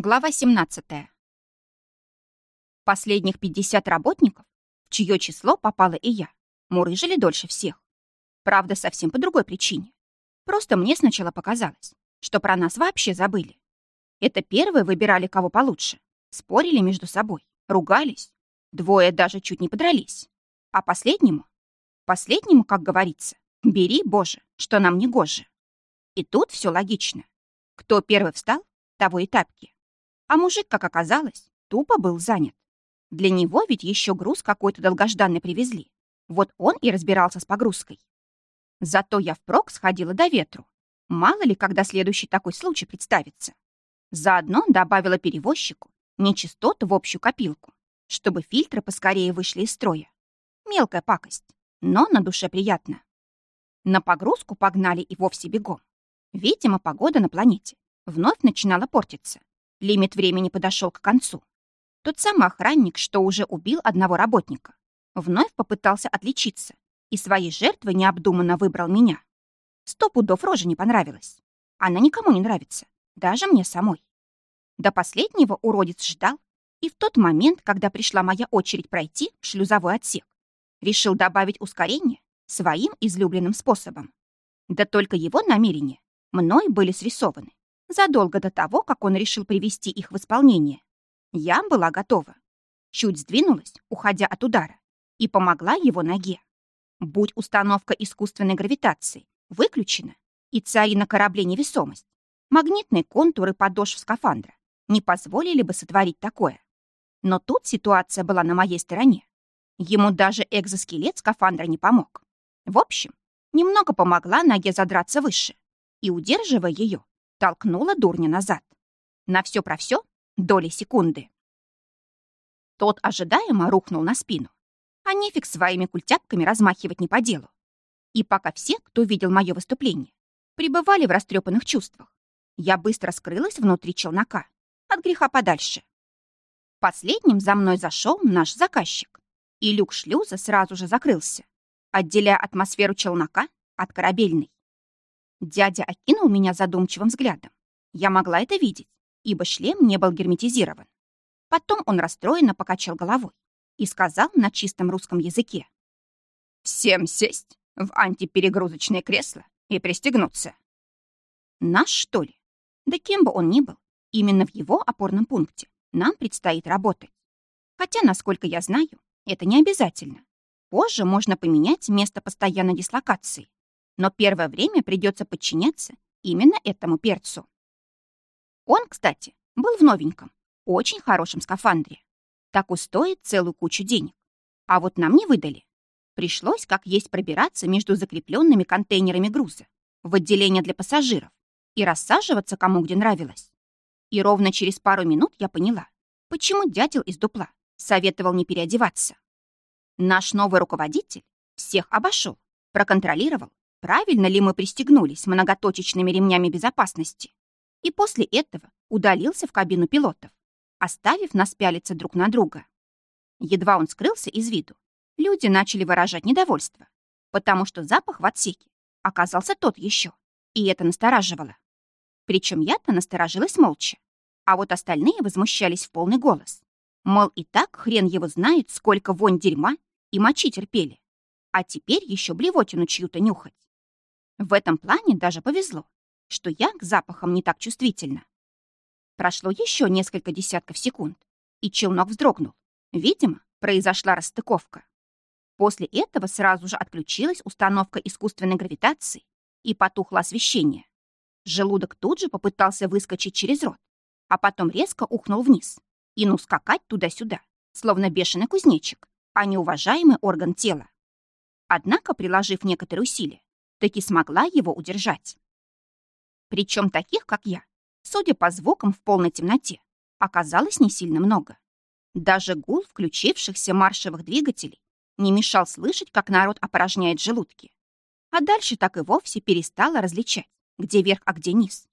Глава 17. Последних 50 работников, в чье число попала и я, мурыжили дольше всех. Правда, совсем по другой причине. Просто мне сначала показалось, что про нас вообще забыли. Это первые выбирали кого получше, спорили между собой, ругались. Двое даже чуть не подрались. А последнему? Последнему, как говорится, бери, Боже, что нам не гоже. И тут все логично. Кто первый встал, того и тапки. А мужик, как оказалось, тупо был занят. Для него ведь еще груз какой-то долгожданный привезли. Вот он и разбирался с погрузкой. Зато я впрок сходила до ветру. Мало ли, когда следующий такой случай представится. Заодно добавила перевозчику нечистоты в общую копилку, чтобы фильтры поскорее вышли из строя. Мелкая пакость, но на душе приятно. На погрузку погнали и вовсе бегом. Видимо, погода на планете вновь начинала портиться. Лимит времени подошел к концу. Тот самый охранник, что уже убил одного работника, вновь попытался отличиться и своей жертвой необдуманно выбрал меня. Сто пудов рожа не понравилась. Она никому не нравится, даже мне самой. До последнего уродец ждал, и в тот момент, когда пришла моя очередь пройти в шлюзовой отсек, решил добавить ускорение своим излюбленным способом. Да только его намерения мной были срисованы задолго до того, как он решил привести их в исполнение. Я была готова. Чуть сдвинулась, уходя от удара, и помогла его ноге. Будь установка искусственной гравитации выключена и цари на корабле невесомость, магнитные контуры подошв скафандра не позволили бы сотворить такое. Но тут ситуация была на моей стороне. Ему даже экзоскелет скафандра не помог. В общем, немного помогла ноге задраться выше, и, удерживая ее, толкнула дурня назад. На все про все доли секунды. Тот ожидаемо рухнул на спину, а нефиг своими культяпками размахивать не по делу. И пока все, кто видел мое выступление, пребывали в растрепанных чувствах, я быстро скрылась внутри челнока, от греха подальше. Последним за мной зашел наш заказчик, и люк шлюза сразу же закрылся, отделяя атмосферу челнока от корабельной. Дядя окинул меня задумчивым взглядом. Я могла это видеть, ибо шлем не был герметизирован. Потом он расстроенно покачал головой и сказал на чистом русском языке. «Всем сесть в антиперегрузочное кресло и пристегнуться». Наш, что ли? Да кем бы он ни был, именно в его опорном пункте нам предстоит работать. Хотя, насколько я знаю, это не обязательно. Позже можно поменять место постоянной дислокации но первое время придется подчиняться именно этому перцу. Он, кстати, был в новеньком, очень хорошем скафандре. Такой стоит целую кучу денег. А вот нам не выдали. Пришлось как есть пробираться между закрепленными контейнерами груза в отделение для пассажиров и рассаживаться кому где нравилось. И ровно через пару минут я поняла, почему дятел из дупла советовал не переодеваться. Наш новый руководитель всех обошел, проконтролировал правильно ли мы пристегнулись многоточечными ремнями безопасности, и после этого удалился в кабину пилотов, оставив нас пялиться друг на друга. Едва он скрылся из виду, люди начали выражать недовольство, потому что запах в отсеке оказался тот еще, и это настораживало. Причем я-то насторожилась молча, а вот остальные возмущались в полный голос. Мол, и так хрен его знает, сколько вонь дерьма и мочи терпели. А теперь еще блевотину чью-то нюхать. В этом плане даже повезло, что я к запахам не так чувствительна. Прошло еще несколько десятков секунд, и челнок вздрогнул. Видимо, произошла расстыковка. После этого сразу же отключилась установка искусственной гравитации и потухло освещение. Желудок тут же попытался выскочить через рот, а потом резко ухнул вниз и ну скакать туда-сюда, словно бешеный кузнечик, а не уважаемый орган тела. Однако, приложив некоторые усилия, таки смогла его удержать. Причем таких, как я, судя по звукам в полной темноте, оказалось не сильно много. Даже гул включившихся маршевых двигателей не мешал слышать, как народ опорожняет желудки. А дальше так и вовсе перестала различать, где верх, а где низ.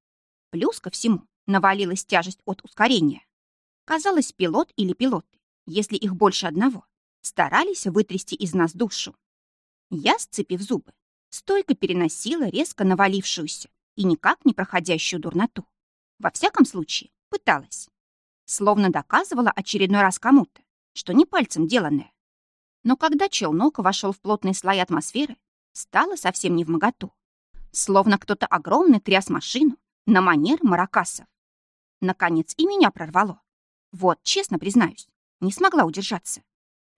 Плюс ко всему навалилась тяжесть от ускорения. Казалось, пилот или пилоты, если их больше одного, старались вытрясти из нас душу. Я, сцепив зубы, стойко переносила резко навалившуюся и никак не проходящую дурноту. Во всяком случае, пыталась. словно доказывала очередной раз кому-то, что не пальцем деланное. Но когда челнок вошел в плотные слои атмосферы, стало совсем не в моготу. Словно кто-то огромный тряс машину на манер маракасов. Наконец и меня прорвало. Вот, честно признаюсь, не смогла удержаться.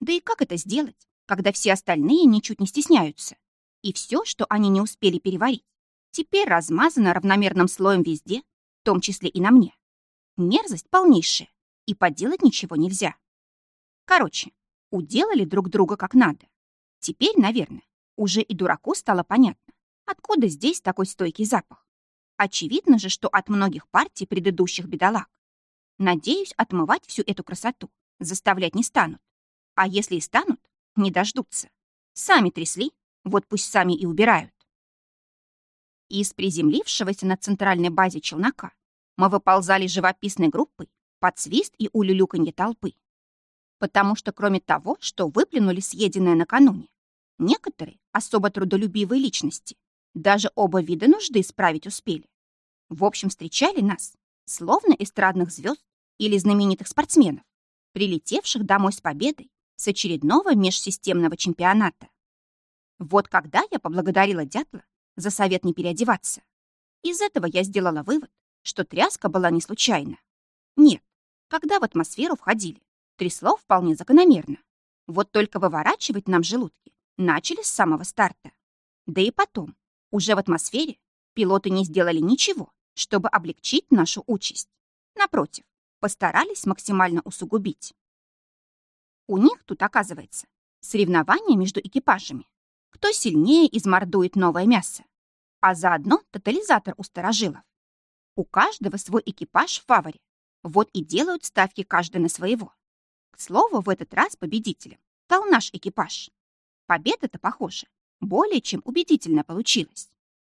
Да и как это сделать, когда все остальные ничуть не стесняются? И все, что они не успели переварить, теперь размазано равномерным слоем везде, в том числе и на мне. Мерзость полнейшая, и поделать ничего нельзя. Короче, уделали друг друга как надо. Теперь, наверное, уже и дураку стало понятно, откуда здесь такой стойкий запах. Очевидно же, что от многих партий предыдущих бедолаг. Надеюсь, отмывать всю эту красоту заставлять не станут. А если и станут, не дождутся. Сами трясли, вот пусть сами и убирают. Из приземлившегося на центральной базе челнока мы выползали живописной группой под свист и улюлюканье толпы. Потому что кроме того, что выплюнули съеденное накануне, некоторые особо трудолюбивые личности даже оба вида нужды исправить успели. В общем, встречали нас, словно эстрадных звезд или знаменитых спортсменов, прилетевших домой с победой с очередного межсистемного чемпионата. Вот когда я поблагодарила дятла за совет не переодеваться. Из этого я сделала вывод, что тряска была не случайна. Нет, когда в атмосферу входили, трясло вполне закономерно. Вот только выворачивать нам желудки начали с самого старта. Да и потом, уже в атмосфере, пилоты не сделали ничего, чтобы облегчить нашу участь. Напротив, постарались максимально усугубить. У них тут, оказывается, соревнования между экипажами. Кто сильнее измордует новое мясо. А заодно тотализатор у старожилов. У каждого свой экипаж в фаворе. Вот и делают ставки каждый на своего. К слову, в этот раз победителем стал наш экипаж. Победа-то, похоже, более чем убедительно получилась.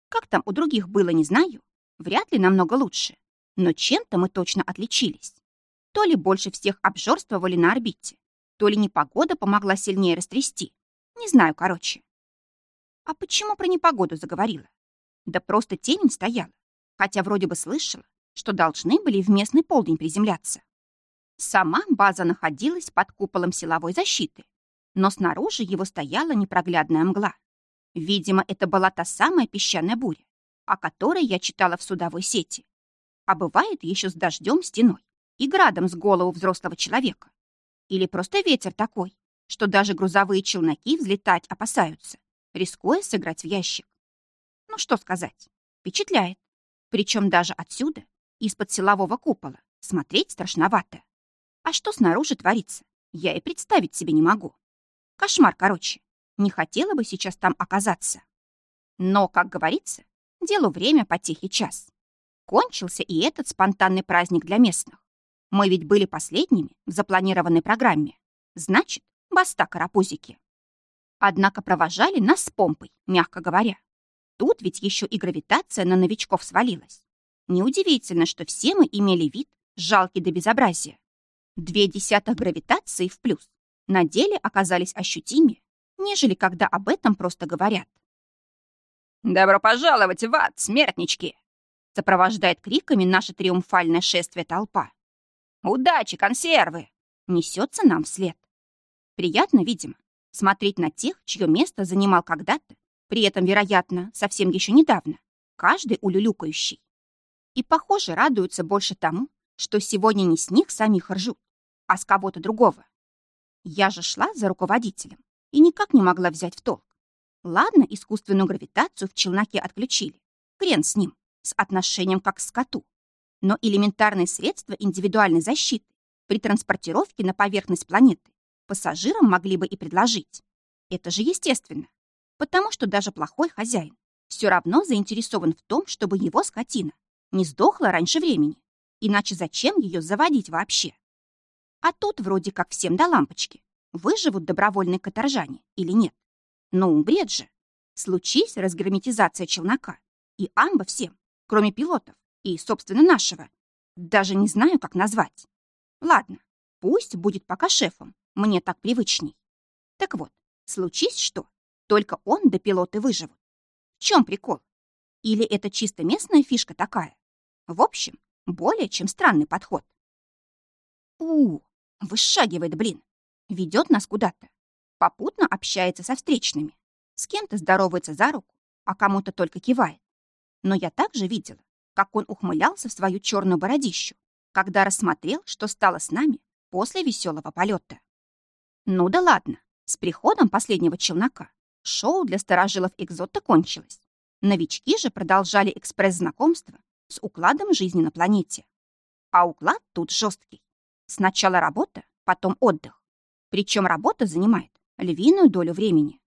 Как там у других было, не знаю. Вряд ли намного лучше. Но чем-то мы точно отличились. То ли больше всех обжорствовали на орбите, то ли непогода помогла сильнее растрясти. Не знаю, короче. А почему про непогоду заговорила? Да просто темень стояла, хотя вроде бы слышала, что должны были в местный полдень приземляться. Сама база находилась под куполом силовой защиты, но снаружи его стояла непроглядная мгла. Видимо, это была та самая песчаная буря, о которой я читала в судовой сети. А бывает еще с дождем стеной и градом с голову взрослого человека. Или просто ветер такой, что даже грузовые челноки взлетать опасаются, рискуя сыграть в ящик. Ну что сказать, впечатляет. Причем даже отсюда, из-под силового купола, смотреть страшновато. А что снаружи творится, я и представить себе не могу. Кошмар, короче. Не хотела бы сейчас там оказаться. Но, как говорится, делу время потехи час. Кончился и этот спонтанный праздник для местных. Мы ведь были последними в запланированной программе. Значит, баста карапузики. Однако провожали нас с помпой, мягко говоря. Тут ведь еще и гравитация на новичков свалилась. Неудивительно, что все мы имели вид жалкий до безобразия. Две десятых гравитации в плюс на деле оказались ощутимее, нежели когда об этом просто говорят. «Добро пожаловать в ад, смертнички!» сопровождает криками наше триумфальное шествие толпа. «Удачи, консервы!» несется нам вслед. Приятно, видимо, смотреть на тех, чье место занимал когда-то, при этом, вероятно, совсем еще недавно, каждый улюлюкающий. И, похоже, радуются больше тому, что сегодня не с них самих ржут, а с кого-то другого. Я же шла за руководителем, и никак не могла взять в толк. Ладно, искусственную гравитацию в челноке отключили. Хрен с ним, с отношением как к скоту. Но элементарные средства индивидуальной защиты при транспортировке на поверхность планеты пассажирам могли бы и предложить. Это же естественно, потому что даже плохой хозяин все равно заинтересован в том, чтобы его скотина не сдохла раньше времени. Иначе зачем ее заводить вообще? А тут вроде как всем до лампочки. Выживут добровольные каторжане или нет? Ну, бред же. Случись разгерметизация челнока. И амба всем, кроме пилотов и, собственно, нашего. Даже не знаю, как назвать. Ладно, пусть будет пока шефом. Мне так привычней. Так вот, случись что, только он да пилоты выживут. В чем прикол? Или это чисто местная фишка такая? В общем, более чем странный подход. У, вышагивает, блин. Ведет нас куда-то. Попутно общается со встречными. С кем-то здоровается за руку, а кому-то только кивает. Но я также видела, как он ухмылялся в свою черную бородищу, когда рассмотрел, что стало с нами после веселого полета. Ну да ладно, с приходом последнего челнока шоу для старожилов Экзота кончилось. Новички же продолжали экспресс-знакомство с укладом жизни на планете. А уклад тут жесткий. Сначала работа, потом отдых. Причем работа занимает львиную долю времени.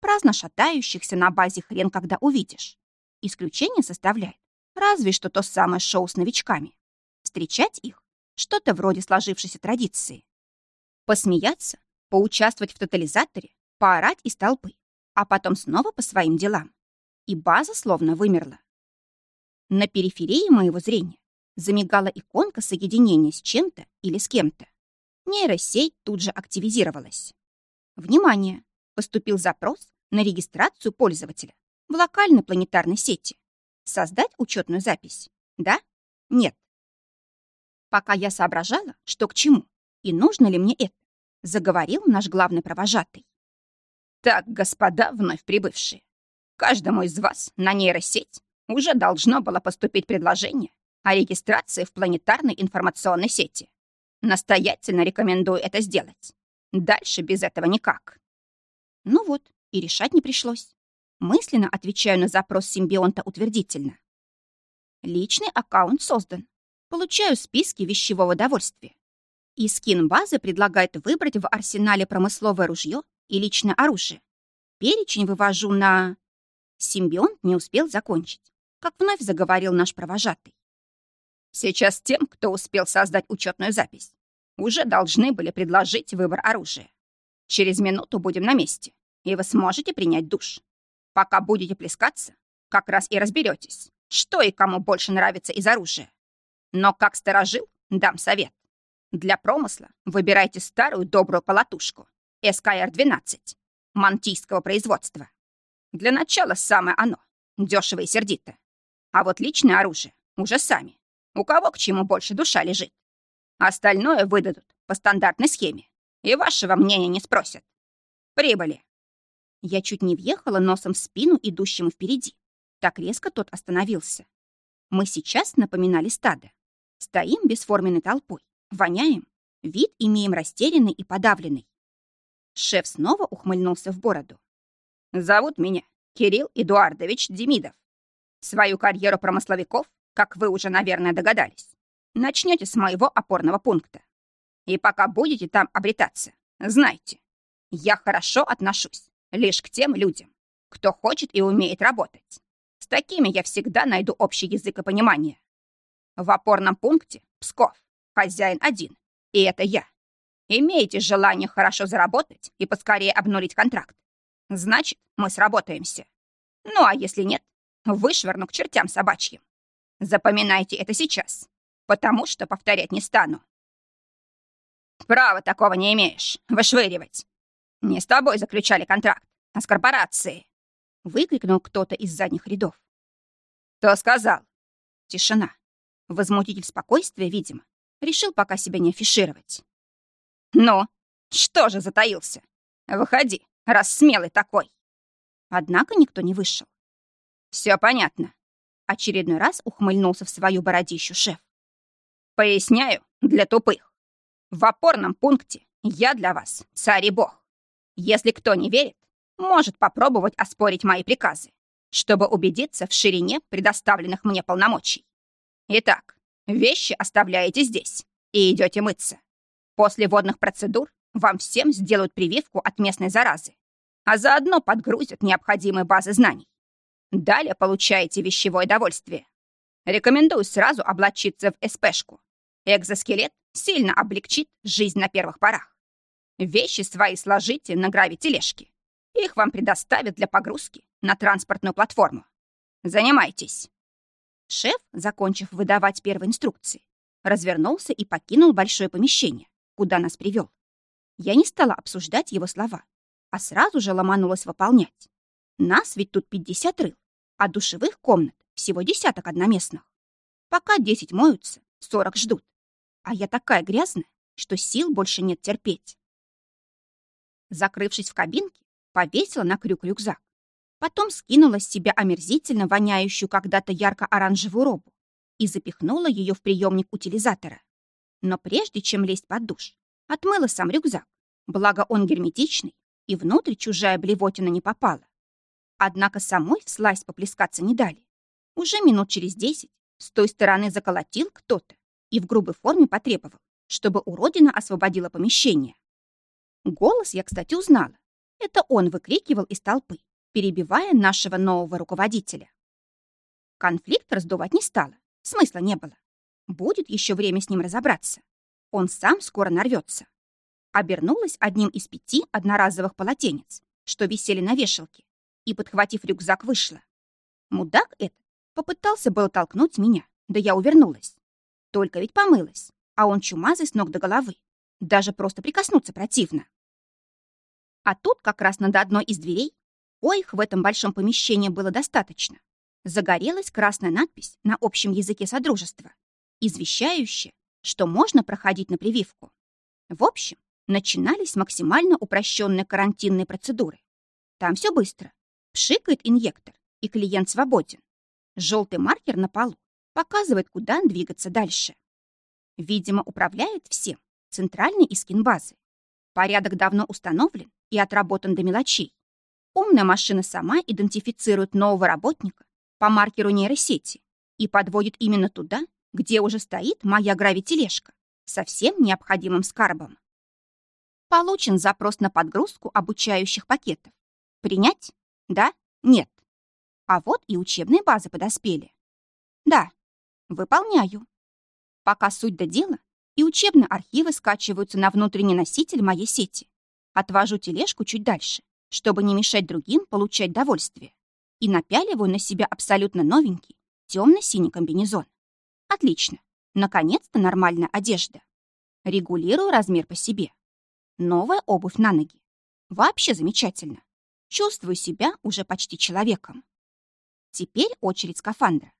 Праздно шатающихся на базе хрен когда увидишь. Исключение составляет разве что то самое шоу с новичками. Встречать их — что-то вроде сложившейся традиции. Посмеяться, поучаствовать в тотализаторе, поорать из толпы, а потом снова по своим делам. И база словно вымерла. На периферии моего зрения замигала иконка соединения с чем-то или с кем-то. Нейросеть тут же активизировалась. Внимание! Поступил запрос на регистрацию пользователя в локальной планетарной сети. Создать учетную запись? Да? Нет. Пока я соображала, что к чему и нужно ли мне это, заговорил наш главный провожатый. Так, господа вновь прибывшие, каждому из вас на нейросеть уже должно было поступить предложение о регистрации в планетарной информационной сети. Настоятельно рекомендую это сделать. Дальше без этого никак. Ну вот, и решать не пришлось. Мысленно отвечаю на запрос симбионта утвердительно. Личный аккаунт создан. Получаю списки вещевого довольствия. И скин базы предлагает выбрать в арсенале промысловое ружье и личное оружие. Перечень вывожу на... Симбионт не успел закончить, как вновь заговорил наш провожатый. Сейчас тем, кто успел создать учетную запись, уже должны были предложить выбор оружия. Через минуту будем на месте, и вы сможете принять душ. Пока будете плескаться, как раз и разберетесь, что и кому больше нравится из оружия. Но как сторожил, дам совет. Для промысла выбирайте старую добрую полотушку СКР-12 мантийского производства. Для начала самое оно, дешево и сердито. А вот личное оружие уже сами. У кого к чему больше душа лежит. Остальное выдадут по стандартной схеме. И вашего мнения не спросят. Прибыли. Я чуть не въехала носом в спину идущему впереди. Так резко тот остановился. Мы сейчас напоминали стадо. Стоим бесформенной толпой, воняем, вид имеем растерянный и подавленный. Шеф снова ухмыльнулся в бороду. «Зовут меня Кирилл Эдуардович Демидов. Свою карьеру промысловиков, как вы уже, наверное, догадались, начнете с моего опорного пункта. И пока будете там обретаться, знайте, я хорошо отношусь лишь к тем людям, кто хочет и умеет работать. С такими я всегда найду общий язык и понимание. В опорном пункте Псков хозяин один, и это я. Имеете желание хорошо заработать и поскорее обнулить контракт? Значит, мы сработаемся. Ну а если нет, вышвырну к чертям собачьим. Запоминайте это сейчас, потому что повторять не стану. Права такого не имеешь, вышвыривать. Не с тобой заключали контракт, а с корпорацией. Выкрикнул кто-то из задних рядов. Кто сказал? Тишина. Возмутитель спокойствия, видимо, решил пока себя не афишировать. «Ну, что же затаился? Выходи, раз смелый такой!» Однако никто не вышел. «Все понятно. Очередной раз ухмыльнулся в свою бородищу шеф. «Поясняю для тупых. В опорном пункте я для вас царь и бог. Если кто не верит, может попробовать оспорить мои приказы, чтобы убедиться в ширине предоставленных мне полномочий. Итак, вещи оставляете здесь и идете мыться. После водных процедур вам всем сделают прививку от местной заразы, а заодно подгрузят необходимые базы знаний. Далее получаете вещевое довольствие. Рекомендую сразу облачиться в СПшку. Экзоскелет сильно облегчит жизнь на первых порах. Вещи свои сложите на гравитележке. Их вам предоставят для погрузки на транспортную платформу. Занимайтесь. Шеф, закончив выдавать первые инструкции, развернулся и покинул большое помещение, куда нас привел. Я не стала обсуждать его слова, а сразу же ломанулась выполнять. Нас ведь тут 50 рыл, а душевых комнат всего десяток одноместных. Пока 10 моются, 40 ждут. А я такая грязная, что сил больше нет терпеть. Закрывшись в кабинке, повесила на крюк рюкзак. Потом скинула с себя омерзительно воняющую когда-то ярко-оранжевую робу и запихнула ее в приемник утилизатора. Но прежде чем лезть под душ, отмыла сам рюкзак, благо он герметичный, и внутрь чужая блевотина не попала. Однако самой вслазь поплескаться не дали. Уже минут через десять с той стороны заколотил кто-то и в грубой форме потребовал, чтобы уродина освободила помещение. Голос я, кстати, узнала. Это он выкрикивал из толпы, перебивая нашего нового руководителя. Конфликт раздувать не стало, смысла не было. Будет еще время с ним разобраться. Он сам скоро нарвется. Обернулась одним из пяти одноразовых полотенец, что висели на вешалке, и, подхватив рюкзак, вышла. Мудак этот попытался было толкнуть меня, да я увернулась. Только ведь помылась, а он чумазый с ног до головы. Даже просто прикоснуться противно. А тут как раз над одной из дверей, коих в этом большом помещении было достаточно, загорелась красная надпись на общем языке Содружества, извещающая, что можно проходить на прививку. В общем, начинались максимально упрощенные карантинные процедуры. Там все быстро. Пшикает инъектор, и клиент свободен. Желтый маркер на полу показывает, куда двигаться дальше. Видимо, управляет всем центральный искин базы. Порядок давно установлен и отработан до мелочей. Умная машина сама идентифицирует нового работника по маркеру нейросети и подводит именно туда, где уже стоит моя гравитележка со всем необходимым скарбом. Получен запрос на подгрузку обучающих пакетов. Принять? Да? Нет. А вот и учебные базы подоспели. Да, выполняю. Пока суть до дела, и учебные архивы скачиваются на внутренний носитель моей сети. Отвожу тележку чуть дальше, чтобы не мешать другим получать довольствие, и напяливаю на себя абсолютно новенький темно-синий комбинезон. Отлично. Наконец-то нормальная одежда. Регулирую размер по себе. Новая обувь на ноги. Вообще замечательно. Чувствую себя уже почти человеком. Теперь очередь скафандра.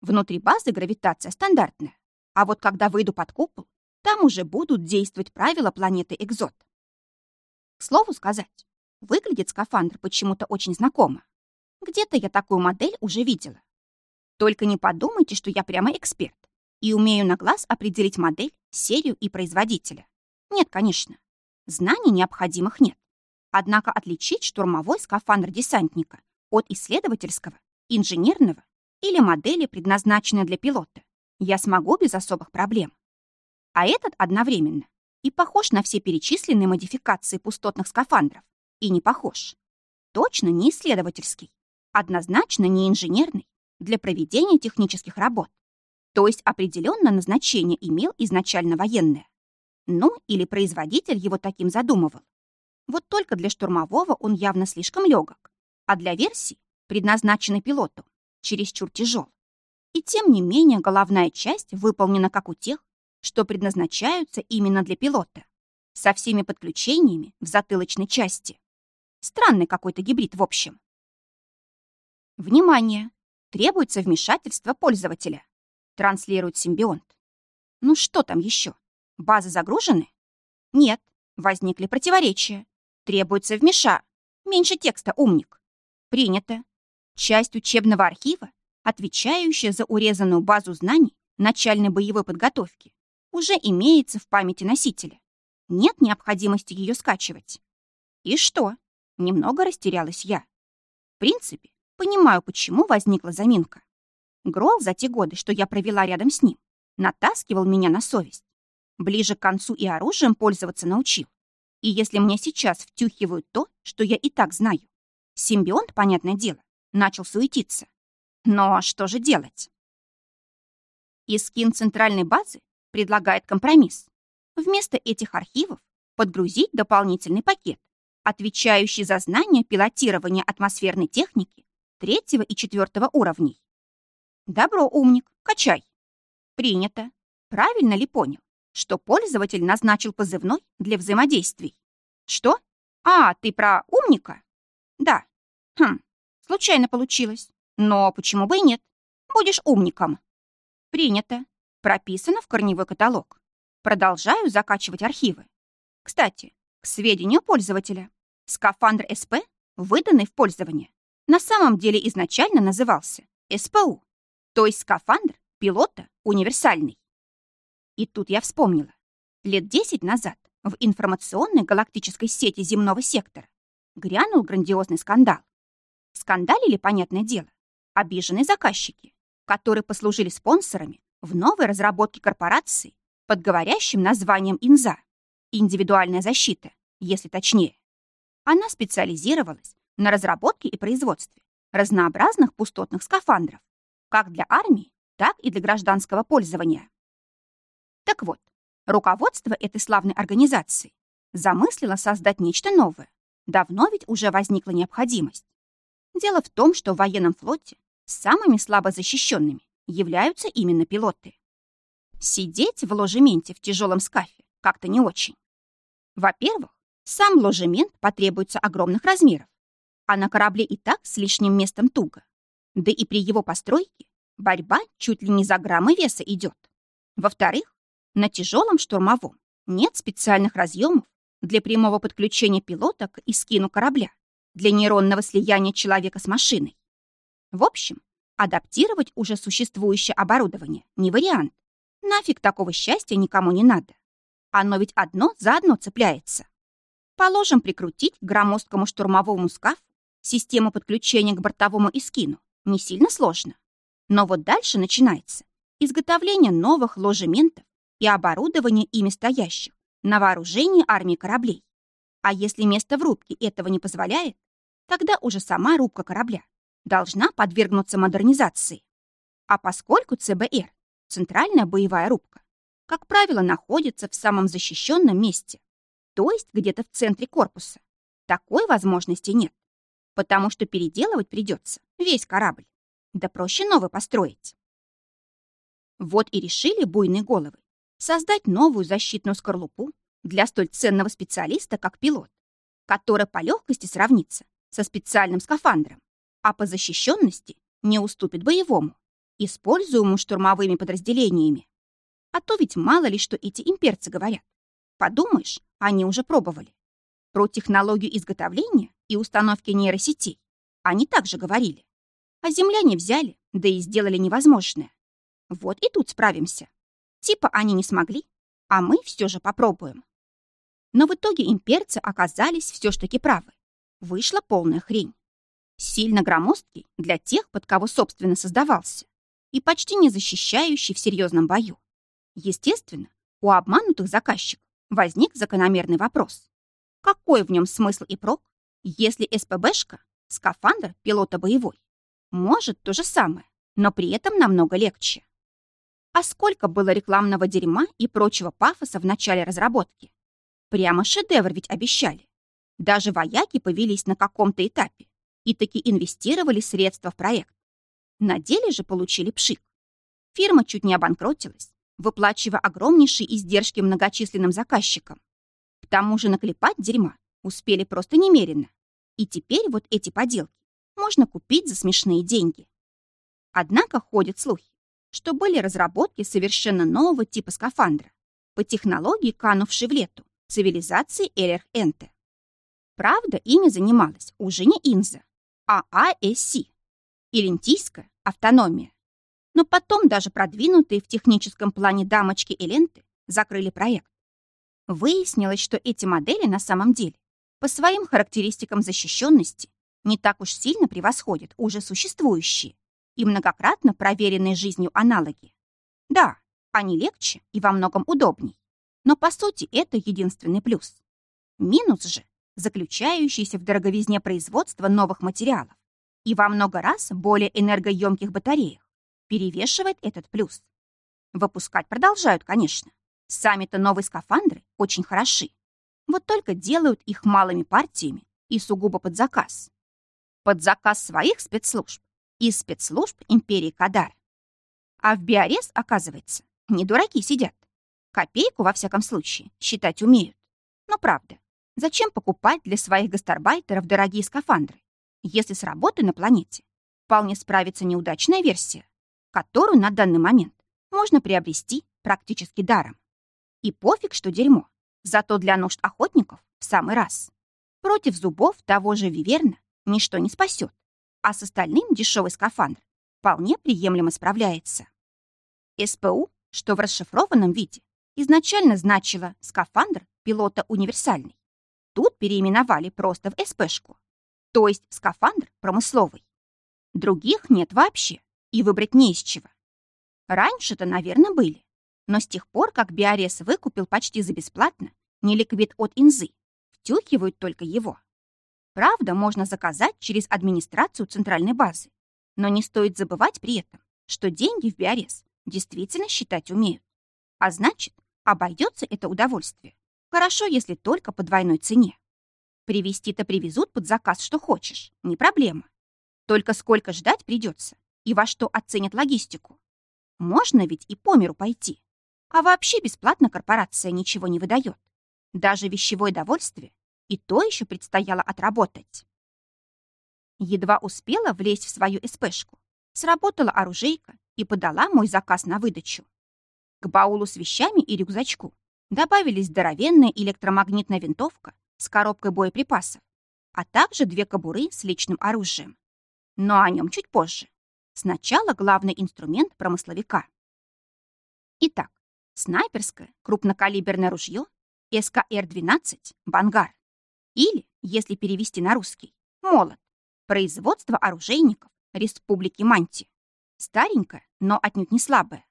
Внутри базы гравитация стандартная. А вот когда выйду под купол, там уже будут действовать правила планеты Экзот. К слову сказать, выглядит скафандр почему-то очень знакомо. Где-то я такую модель уже видела. Только не подумайте, что я прямо эксперт и умею на глаз определить модель, серию и производителя. Нет, конечно. Знаний необходимых нет. Однако отличить штурмовой скафандр десантника от исследовательского инженерного или модели, предназначенной для пилота, я смогу без особых проблем. А этот одновременно и похож на все перечисленные модификации пустотных скафандров, и не похож. Точно не исследовательский, однозначно не инженерный, для проведения технических работ. То есть определенное назначение имел изначально военное. Ну, или производитель его таким задумывал. Вот только для штурмового он явно слишком легок, а для версии предназначенный пилоту, чересчур тяжел. И тем не менее головная часть выполнена как у тех, что предназначаются именно для пилота, со всеми подключениями в затылочной части. Странный какой-то гибрид в общем. Внимание! Требуется вмешательство пользователя. Транслирует симбионт. Ну что там еще? Базы загружены? Нет, возникли противоречия. Требуется вмеша. Меньше текста, умник. Принято часть учебного архива, отвечающая за урезанную базу знаний начальной боевой подготовки, уже имеется в памяти носителя. Нет необходимости ее скачивать. И что? Немного растерялась я. В принципе, понимаю, почему возникла заминка. Грол за те годы, что я провела рядом с ним, натаскивал меня на совесть. Ближе к концу и оружием пользоваться научил. И если мне сейчас втюхивают то, что я и так знаю, симбионт, понятное дело, начал суетиться. Но что же делать? Искин центральной базы предлагает компромисс. Вместо этих архивов подгрузить дополнительный пакет, отвечающий за знания пилотирования атмосферной техники третьего и четвертого уровней. Добро, умник, качай. Принято. Правильно ли понял, что пользователь назначил позывной для взаимодействий? Что? А, ты про умника? Да. Хм, Случайно получилось. Но почему бы и нет? Будешь умником. Принято. Прописано в корневой каталог. Продолжаю закачивать архивы. Кстати, к сведению пользователя, скафандр СП, выданный в пользование, на самом деле изначально назывался СПУ, то есть скафандр пилота универсальный. И тут я вспомнила. Лет десять назад в информационной галактической сети земного сектора грянул грандиозный скандал. Скандалили, понятное дело, обиженные заказчики, которые послужили спонсорами в новой разработке корпорации под говорящим названием «Инза» — индивидуальная защита, если точнее. Она специализировалась на разработке и производстве разнообразных пустотных скафандров, как для армии, так и для гражданского пользования. Так вот, руководство этой славной организации замыслило создать нечто новое. Давно ведь уже возникла необходимость. Дело в том, что в военном флоте самыми слабо защищенными являются именно пилоты. Сидеть в ложементе в тяжелом скафе как-то не очень. Во-первых, сам ложемент потребуется огромных размеров, а на корабле и так с лишним местом туго. Да и при его постройке борьба чуть ли не за граммы веса идет. Во-вторых, на тяжелом штурмовом нет специальных разъемов для прямого подключения пилота к искину корабля, для нейронного слияния человека с машиной. В общем, адаптировать уже существующее оборудование не вариант. Нафиг такого счастья никому не надо. Оно ведь одно за одно цепляется. Положим прикрутить к громоздкому штурмовому скафу систему подключения к бортовому искину. Не сильно сложно. Но вот дальше начинается изготовление новых ложементов и оборудование ими стоящих на вооружении армии кораблей. А если место в рубке этого не позволяет, тогда уже сама рубка корабля должна подвергнуться модернизации. А поскольку ЦБР — центральная боевая рубка, как правило, находится в самом защищенном месте, то есть где-то в центре корпуса, такой возможности нет, потому что переделывать придется весь корабль, да проще новый построить. Вот и решили буйные головы создать новую защитную скорлупу для столь ценного специалиста, как пилот, который по легкости сравнится со специальным скафандром, а по защищенности не уступит боевому, используемому штурмовыми подразделениями. А то ведь мало ли, что эти имперцы говорят. Подумаешь, они уже пробовали. Про технологию изготовления и установки нейросетей они также говорили. А земляне взяли, да и сделали невозможное. Вот и тут справимся. Типа они не смогли, а мы все же попробуем. Но в итоге имперцы оказались все ж таки правы. Вышла полная хрень. Сильно громоздкий для тех, под кого собственно создавался, и почти не защищающий в серьезном бою. Естественно, у обманутых заказчиков возник закономерный вопрос. Какой в нем смысл и прок, если СПБшка, скафандр пилота боевой, может то же самое, но при этом намного легче? А сколько было рекламного дерьма и прочего пафоса в начале разработки? Прямо шедевр ведь обещали. Даже вояки повелись на каком-то этапе и таки инвестировали средства в проект. На деле же получили пшик. Фирма чуть не обанкротилась, выплачивая огромнейшие издержки многочисленным заказчикам. К тому же наклепать дерьма успели просто немерено. И теперь вот эти поделки можно купить за смешные деньги. Однако ходят слухи, что были разработки совершенно нового типа скафандра по технологии, канувшей в лету цивилизации Эрерх-Энте. Правда, ими занималась уже не Инза, а АСС, Илентийская автономия. Но потом даже продвинутые в техническом плане дамочки и ленты закрыли проект. Выяснилось, что эти модели на самом деле по своим характеристикам защищенности не так уж сильно превосходят уже существующие и многократно проверенные жизнью аналоги. Да, они легче и во многом удобней, но по сути это единственный плюс. Минус же, заключающийся в дороговизне производства новых материалов и во много раз более энергоемких батареях, перевешивает этот плюс. Выпускать продолжают, конечно. Сами-то новые скафандры очень хороши. Вот только делают их малыми партиями и сугубо под заказ. Под заказ своих спецслужб из спецслужб империи Кадар. А в Биорез, оказывается, не дураки сидят. Копейку, во всяком случае, считать умеют. Но правда, зачем покупать для своих гастарбайтеров дорогие скафандры, если с работы на планете вполне справится неудачная версия, которую на данный момент можно приобрести практически даром? И пофиг, что дерьмо. Зато для нужд охотников в самый раз. Против зубов того же Виверна ничто не спасет, а с остальным дешевый скафандр вполне приемлемо справляется. СПУ, что в расшифрованном виде, изначально значило «скафандр пилота универсальный». Тут переименовали просто в СПшку, то есть скафандр промысловый. Других нет вообще, и выбрать не из чего. Раньше-то, наверное, были, но с тех пор, как Биорес выкупил почти за бесплатно неликвид от Инзы, втюхивают только его. Правда, можно заказать через администрацию центральной базы, но не стоит забывать при этом, что деньги в Биорес действительно считать умеют. А значит, обойдется это удовольствие. Хорошо, если только по двойной цене. Привезти-то привезут под заказ, что хочешь, не проблема. Только сколько ждать придется и во что оценят логистику. Можно ведь и по миру пойти. А вообще бесплатно корпорация ничего не выдает. Даже вещевое довольствие и то еще предстояло отработать. Едва успела влезть в свою СПшку, сработала оружейка и подала мой заказ на выдачу. К баулу с вещами и рюкзачку добавились здоровенная электромагнитная винтовка с коробкой боеприпасов, а также две кобуры с личным оружием. Но о нем чуть позже. Сначала главный инструмент промысловика. Итак, снайперское крупнокалиберное ружье СКР-12 «Бангар» или, если перевести на русский, «Молот» производство оружейников Республики Манти. Старенькое, но отнюдь не слабое.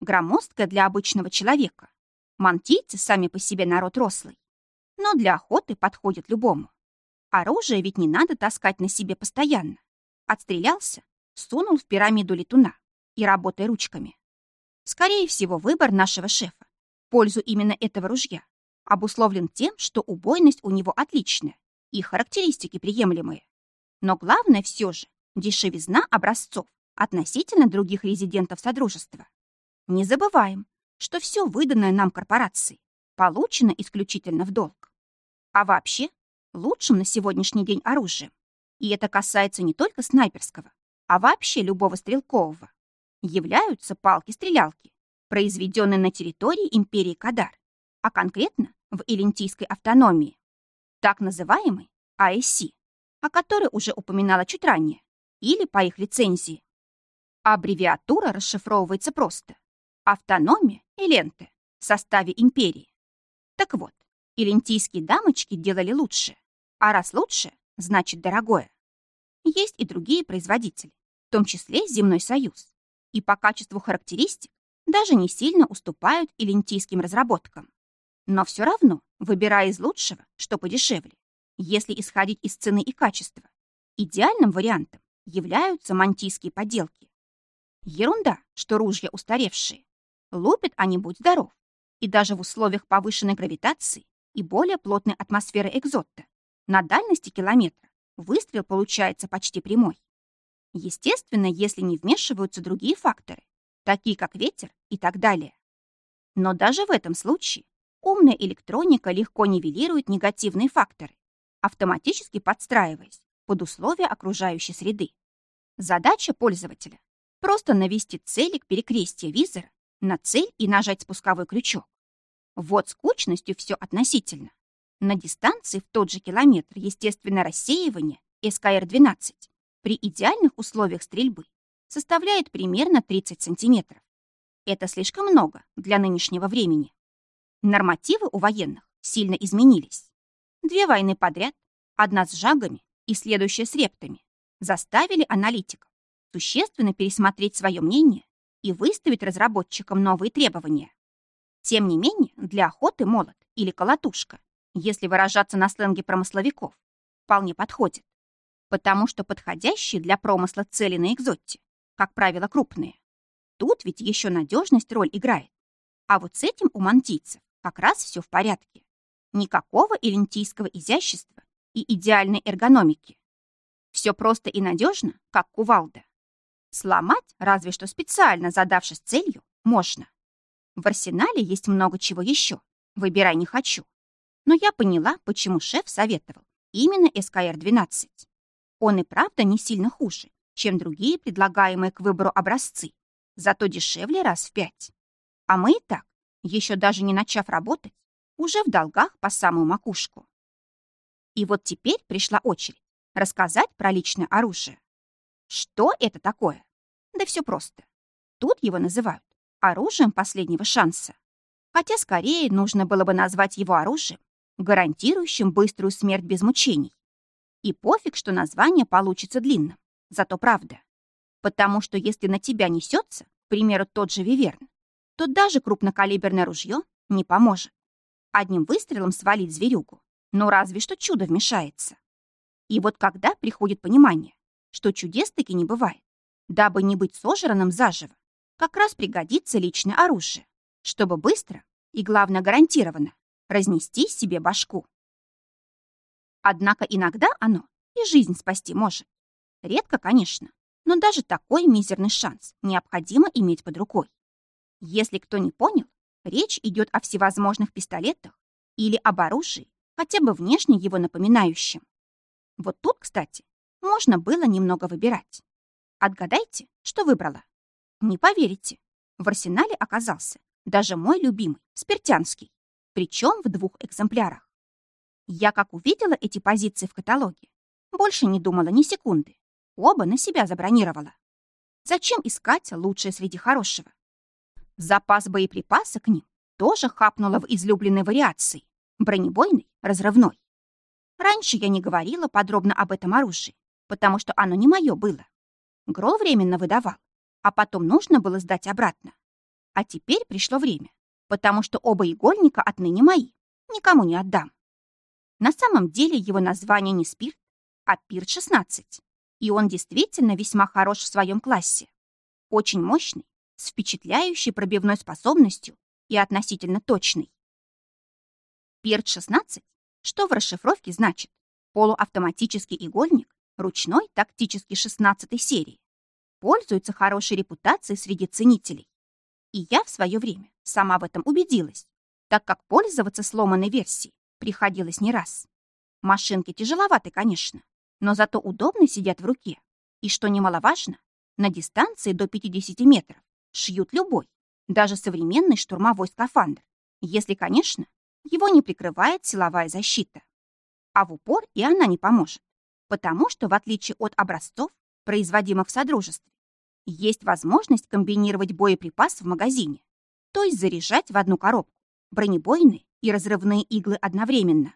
Громоздкое для обычного человека. Мантийцы сами по себе народ рослый. Но для охоты подходит любому. Оружие ведь не надо таскать на себе постоянно. Отстрелялся, сунул в пирамиду летуна и работай ручками. Скорее всего, выбор нашего шефа в пользу именно этого ружья обусловлен тем, что убойность у него отличная и характеристики приемлемые. Но главное все же дешевизна образцов относительно других резидентов Содружества. Не забываем, что все выданное нам корпорацией получено исключительно в долг. А вообще, лучшим на сегодняшний день оружием, и это касается не только снайперского, а вообще любого стрелкового, являются палки-стрелялки, произведенные на территории империи Кадар, а конкретно в Илентийской автономии, так называемый АСИ, о которой уже упоминала чуть ранее, или по их лицензии. Аббревиатура расшифровывается просто. Автономия Эленте в составе империи. Так вот, илентийские дамочки делали лучше, а раз лучше, значит дорогое. Есть и другие производители, в том числе Земной Союз, и по качеству характеристик даже не сильно уступают илентийским разработкам. Но все равно, выбирая из лучшего, что подешевле, если исходить из цены и качества, идеальным вариантом являются мантийские поделки. Ерунда, что ружья устаревшие. Лупят они, будь здоров. И даже в условиях повышенной гравитации и более плотной атмосферы экзота на дальности километра выстрел получается почти прямой. Естественно, если не вмешиваются другие факторы, такие как ветер и так далее. Но даже в этом случае умная электроника легко нивелирует негативные факторы, автоматически подстраиваясь под условия окружающей среды. Задача пользователя — просто навести целик перекрестия визора на цель и нажать спусковой крючок. Вот скучностью все относительно. На дистанции в тот же километр естественное рассеивание СКР-12 при идеальных условиях стрельбы составляет примерно 30 сантиметров. Это слишком много для нынешнего времени. Нормативы у военных сильно изменились. Две войны подряд, одна с жагами и следующая с рептами, заставили аналитиков существенно пересмотреть свое мнение и выставить разработчикам новые требования. Тем не менее, для охоты молот или колотушка, если выражаться на сленге промысловиков, вполне подходит потому что подходящие для промысла цели на экзоте, как правило, крупные. Тут ведь еще надежность роль играет. А вот с этим у мантийцев как раз все в порядке. Никакого элентийского изящества и идеальной эргономики. Все просто и надежно, как кувалда. Сломать, разве что специально задавшись целью, можно. В арсенале есть много чего еще. Выбирай не хочу. Но я поняла, почему шеф советовал именно СКР-12. Он и правда не сильно хуже, чем другие предлагаемые к выбору образцы, зато дешевле раз в пять. А мы и так еще даже не начав работать, уже в долгах по самую макушку. И вот теперь пришла очередь рассказать про личное оружие. Что это такое? Да все просто. Тут его называют оружием последнего шанса. Хотя скорее нужно было бы назвать его оружием, гарантирующим быструю смерть без мучений. И пофиг, что название получится длинным, зато правда. Потому что если на тебя несется, к примеру, тот же Виверн, то даже крупнокалиберное ружье не поможет. Одним выстрелом свалить зверюгу, но разве что чудо вмешается. И вот когда приходит понимание, что чудес таки не бывает, дабы не быть сожранным заживо, как раз пригодится личное оружие, чтобы быстро и, главное, гарантированно разнести себе башку. Однако иногда оно и жизнь спасти может. Редко, конечно, но даже такой мизерный шанс необходимо иметь под рукой. Если кто не понял, речь идет о всевозможных пистолетах или об оружии, хотя бы внешне его напоминающем. Вот тут, кстати, можно было немного выбирать. Отгадайте, что выбрала. Не поверите, в арсенале оказался даже мой любимый, спиртянский, причем в двух экземплярах. Я как увидела эти позиции в каталоге, больше не думала ни секунды. Оба на себя забронировала. Зачем искать лучшее среди хорошего? Запас боеприпаса к ним тоже хапнула в излюбленной вариации – бронебойный, разрывной. Раньше я не говорила подробно об этом оружии, потому что оно не мое было. Грол временно выдавал, а потом нужно было сдать обратно. А теперь пришло время, потому что оба игольника отныне мои, никому не отдам. На самом деле его название не спирт, а пирт-16, и он действительно весьма хорош в своем классе. Очень мощный, с впечатляющей пробивной способностью и относительно точный. Перт-16, что в расшифровке значит полуавтоматический игольник, ручной тактический 16 серии, пользуется хорошей репутацией среди ценителей. И я в свое время сама в этом убедилась, так как пользоваться сломанной версией приходилось не раз. Машинки тяжеловаты, конечно, но зато удобно сидят в руке. И, что немаловажно, на дистанции до 50 метров шьют любой, даже современный штурмовой скафандр, если, конечно, его не прикрывает силовая защита. А в упор и она не поможет, потому что, в отличие от образцов, производимых в Содружестве, есть возможность комбинировать боеприпас в магазине, то есть заряжать в одну коробку бронебойные и разрывные иглы одновременно.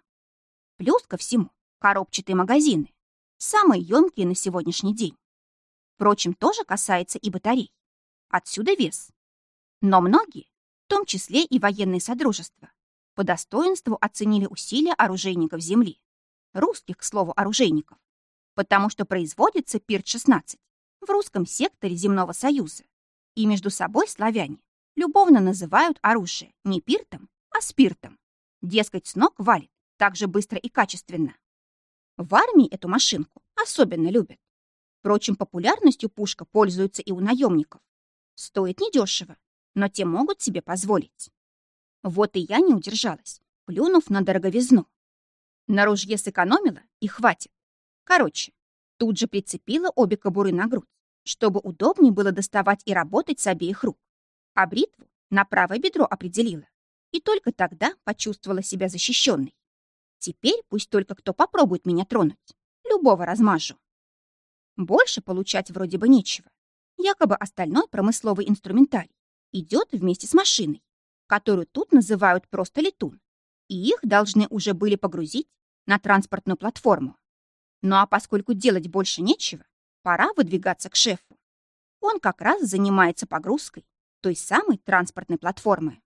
Плюс ко всему коробчатые магазины, самые емкие на сегодняшний день. Впрочем, тоже касается и батарей. Отсюда вес. Но многие, в том числе и военные содружества, по достоинству оценили усилия оружейников Земли. Русских, к слову, оружейников. Потому что производится ПИРТ-16 в русском секторе Земного Союза. И между собой славяне любовно называют оружие не пиртом, а спиртом. Дескать, с ног валит так же быстро и качественно. В армии эту машинку особенно любят. Впрочем, популярностью пушка пользуется и у наемников. Стоит недешево, но те могут себе позволить. Вот и я не удержалась, плюнув на дороговизну. На ружье сэкономила и хватит. Короче, тут же прицепила обе кобуры на грудь, чтобы удобнее было доставать и работать с обеих рук. А бритву на правое бедро определила. И только тогда почувствовала себя защищенной. Теперь пусть только кто попробует меня тронуть. Любого размажу. Больше получать вроде бы нечего. Якобы остальной промысловый инструментарий идет вместе с машиной, которую тут называют просто летун, и их должны уже были погрузить на транспортную платформу. Ну а поскольку делать больше нечего, пора выдвигаться к шефу. Он как раз занимается погрузкой той самой транспортной платформы.